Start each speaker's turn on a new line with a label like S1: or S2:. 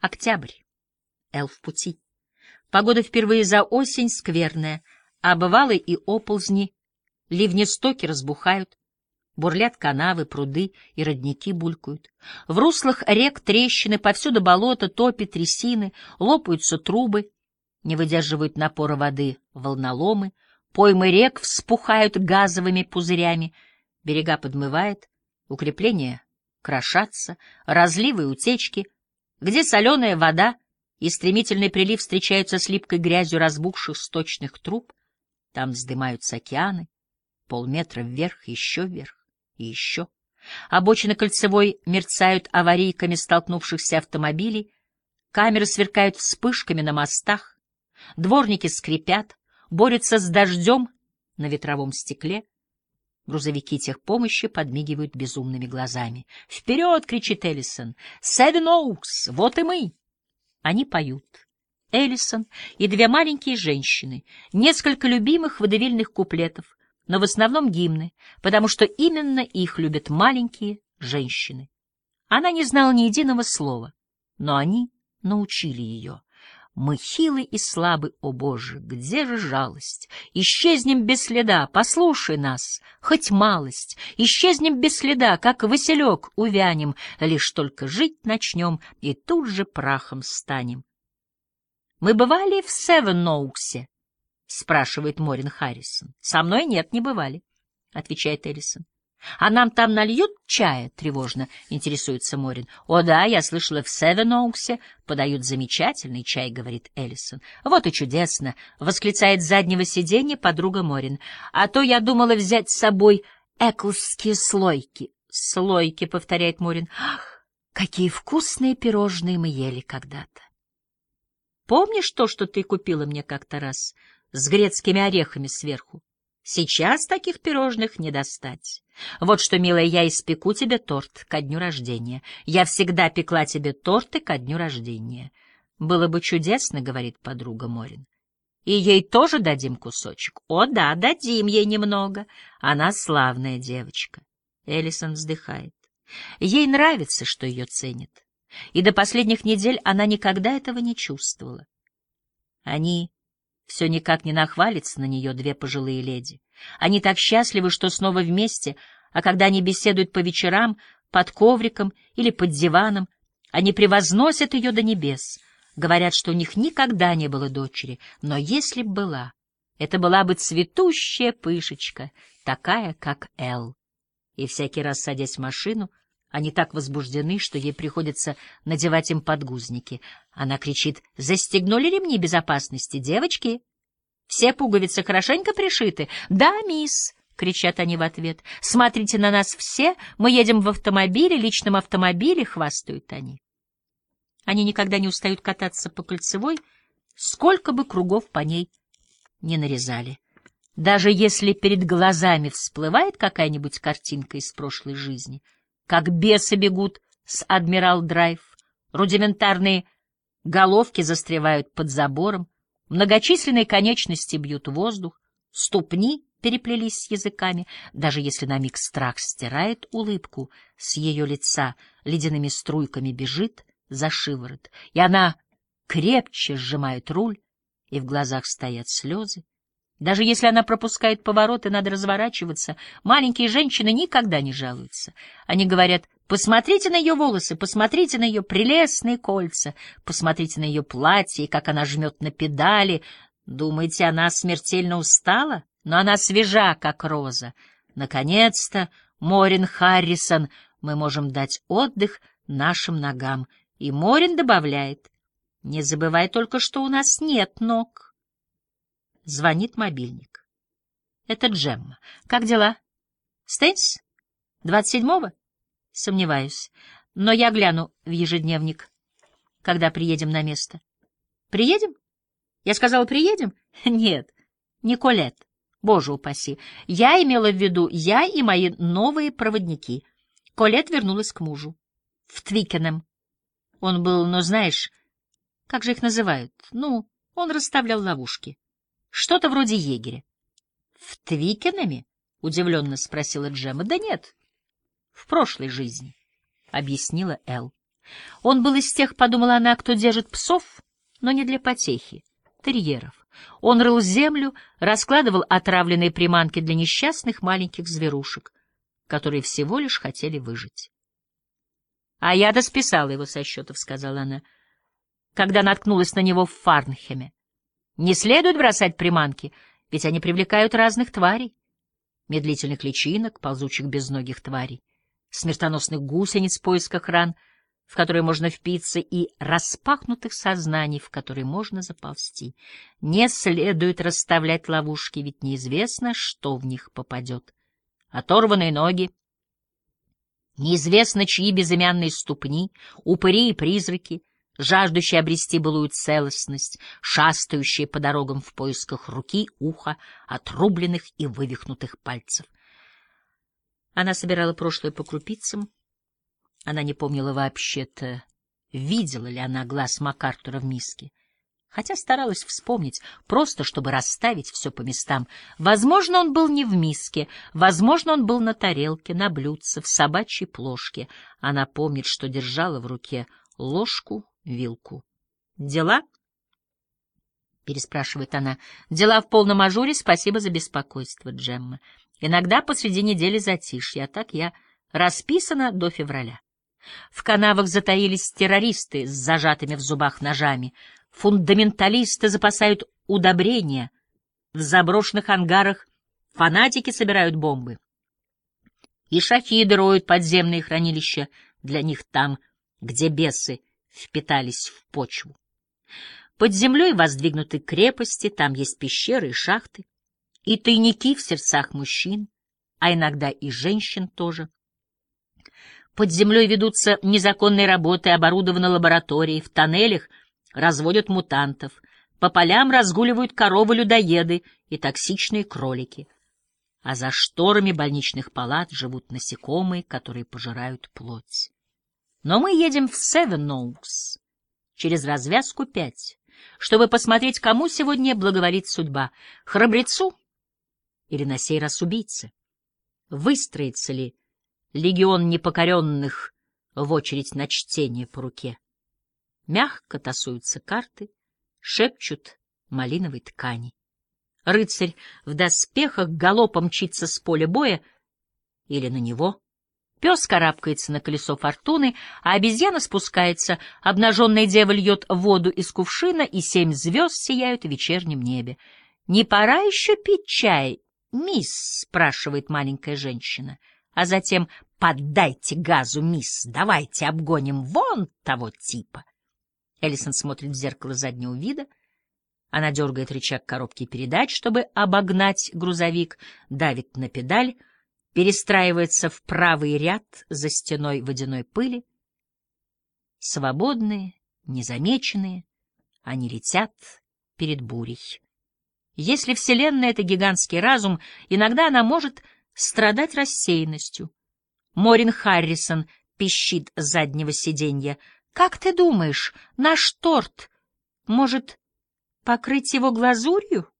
S1: Октябрь. Эл в пути. Погода впервые за осень скверная, а и оползни, ливнестоки разбухают, бурлят канавы, пруды и родники булькают. В руслах рек трещины, повсюду болото, топи, трясины, лопаются трубы, не выдерживают напора воды волноломы, поймы рек вспухают газовыми пузырями, берега подмывает, укрепления крошатся, разливы и утечки, где соленая вода и стремительный прилив встречаются с липкой грязью разбухших сточных труб, там вздымаются океаны, полметра вверх, еще вверх и еще. Обочины кольцевой мерцают аварийками столкнувшихся автомобилей, камеры сверкают вспышками на мостах, дворники скрипят, борются с дождем на ветровом стекле, Грузовики техпомощи подмигивают безумными глазами. «Вперед!» — кричит Эллисон. «Севен Оукс! Вот и мы!» Они поют. Эллисон и две маленькие женщины, несколько любимых водевильных куплетов, но в основном гимны, потому что именно их любят маленькие женщины. Она не знала ни единого слова, но они научили ее. Мы хилы и слабы, о Боже, где же жалость? Исчезнем без следа, послушай нас, хоть малость. Исчезнем без следа, как Василек увянем, лишь только жить начнем и тут же прахом станем. — Мы бывали в Севен-Ноуксе? — спрашивает Морин Харрисон. — Со мной нет, не бывали, — отвечает Эллисон. — А нам там нальют чая? — тревожно интересуется Морин. — О да, я слышала, в Севеноуксе подают замечательный чай, — говорит Эллисон. — Вот и чудесно! — восклицает с заднего сиденья подруга Морин. — А то я думала взять с собой эклские слойки. — Слойки, — повторяет Морин. — Ах, какие вкусные пирожные мы ели когда-то! — Помнишь то, что ты купила мне как-то раз с грецкими орехами сверху? Сейчас таких пирожных не достать. Вот что, милая, я испеку тебе торт ко дню рождения. Я всегда пекла тебе торты ко дню рождения. Было бы чудесно, — говорит подруга Морин. И ей тоже дадим кусочек? О, да, дадим ей немного. Она славная девочка. Эллисон вздыхает. Ей нравится, что ее ценят. И до последних недель она никогда этого не чувствовала. Они все никак не нахвалится на нее две пожилые леди. Они так счастливы, что снова вместе, а когда они беседуют по вечерам, под ковриком или под диваном, они превозносят ее до небес, говорят, что у них никогда не было дочери, но если б была, это была бы цветущая пышечка, такая, как Эл. И всякий раз, садясь в машину, они так возбуждены, что ей приходится надевать им подгузники. Она кричит «Застегнули ремни безопасности, девочки?» «Все пуговицы хорошенько пришиты?» «Да, мисс!» — кричат они в ответ. «Смотрите на нас все, мы едем в автомобиле, личном автомобиле», — хвастают они. Они никогда не устают кататься по кольцевой, сколько бы кругов по ней не нарезали. Даже если перед глазами всплывает какая-нибудь картинка из прошлой жизни — как бесы бегут с Адмирал Драйв, рудиментарные головки застревают под забором, многочисленные конечности бьют воздух, ступни переплелись с языками, даже если на миг страх стирает улыбку с ее лица, ледяными струйками бежит за шиворот, и она крепче сжимает руль, и в глазах стоят слезы. Даже если она пропускает повороты, надо разворачиваться. Маленькие женщины никогда не жалуются. Они говорят, посмотрите на ее волосы, посмотрите на ее прелестные кольца, посмотрите на ее платье, и как она жмет на педали. Думаете, она смертельно устала? Но она свежа, как роза. Наконец-то, Морин Харрисон, мы можем дать отдых нашим ногам. И Морин добавляет, не забывай только, что у нас нет ног. Звонит мобильник. Это Джемма. Как дела? Стейнс? Двадцать седьмого? Сомневаюсь. Но я гляну в ежедневник, когда приедем на место. Приедем? Я сказала, приедем? Нет, Николет. Боже упаси. Я имела в виду я и мои новые проводники. Колет вернулась к мужу. В Твикенем. Он был, ну знаешь, как же их называют? Ну, он расставлял ловушки. Что-то вроде егеря. — В Твикенами? — удивленно спросила Джема. — Да нет, в прошлой жизни, — объяснила Эл. Он был из тех, подумала она, кто держит псов, но не для потехи, терьеров. Он рыл землю, раскладывал отравленные приманки для несчастных маленьких зверушек, которые всего лишь хотели выжить. — А я досписала его со счетов, — сказала она, когда наткнулась на него в Фарнхеме. — Не следует бросать приманки, ведь они привлекают разных тварей. Медлительных личинок, ползучих безногих тварей, смертоносных гусениц в поисках ран — в которые можно впиться, и распахнутых сознаний, в которые можно заползти. Не следует расставлять ловушки, ведь неизвестно, что в них попадет. Оторванные ноги, неизвестно, чьи безымянные ступни, упыри и призраки, жаждущие обрести былую целостность, шастающие по дорогам в поисках руки, уха, отрубленных и вывихнутых пальцев. Она собирала прошлое по крупицам, она не помнила вообще-то, видела ли она глаз МакАртура в миске. Хотя старалась вспомнить, просто чтобы расставить все по местам. Возможно, он был не в миске, возможно, он был на тарелке, на блюдце, в собачьей плошке. Она помнит, что держала в руке ложку, вилку. «Дела?» — переспрашивает она. «Дела в полном ажуре, спасибо за беспокойство, Джемма. Иногда посреди недели затишье, а так я расписана до февраля». В канавах затаились террористы с зажатыми в зубах ножами. Фундаменталисты запасают удобрения. В заброшенных ангарах фанатики собирают бомбы. И шахиды роют подземные хранилища для них там, где бесы впитались в почву. Под землей воздвигнуты крепости, там есть пещеры и шахты, и тайники в сердцах мужчин, а иногда и женщин тоже. Под землей ведутся незаконные работы, оборудованы лаборатории, в тоннелях разводят мутантов, по полям разгуливают коровы-людоеды и токсичные кролики. А за шторами больничных палат живут насекомые, которые пожирают плоть. Но мы едем в Севен-Ноукс через развязку пять, чтобы посмотреть, кому сегодня благоволит судьба — храбрецу или на сей раз убийце. Выстроится ли легион непокоренных в очередь на чтение по руке. Мягко тасуются карты, шепчут малиновой ткани. Рыцарь в доспехах галопом мчится с поля боя или на него. Пес карабкается на колесо фортуны, а обезьяна спускается, обнаженная дева льет воду из кувшина, и семь звезд сияют в вечернем небе. — Не пора еще пить чай, мисс? — спрашивает маленькая женщина а затем «Поддайте газу, мисс, давайте обгоним вон того типа». Эллисон смотрит в зеркало заднего вида. Она дергает рычаг коробки передач, чтобы обогнать грузовик, давит на педаль, перестраивается в правый ряд за стеной водяной пыли. Свободные, незамеченные, они летят перед бурей. Если Вселенная — это гигантский разум, иногда она может страдать рассеянностью. Морин Харрисон пищит с заднего сиденья. «Как ты думаешь, наш торт может покрыть его глазурью?»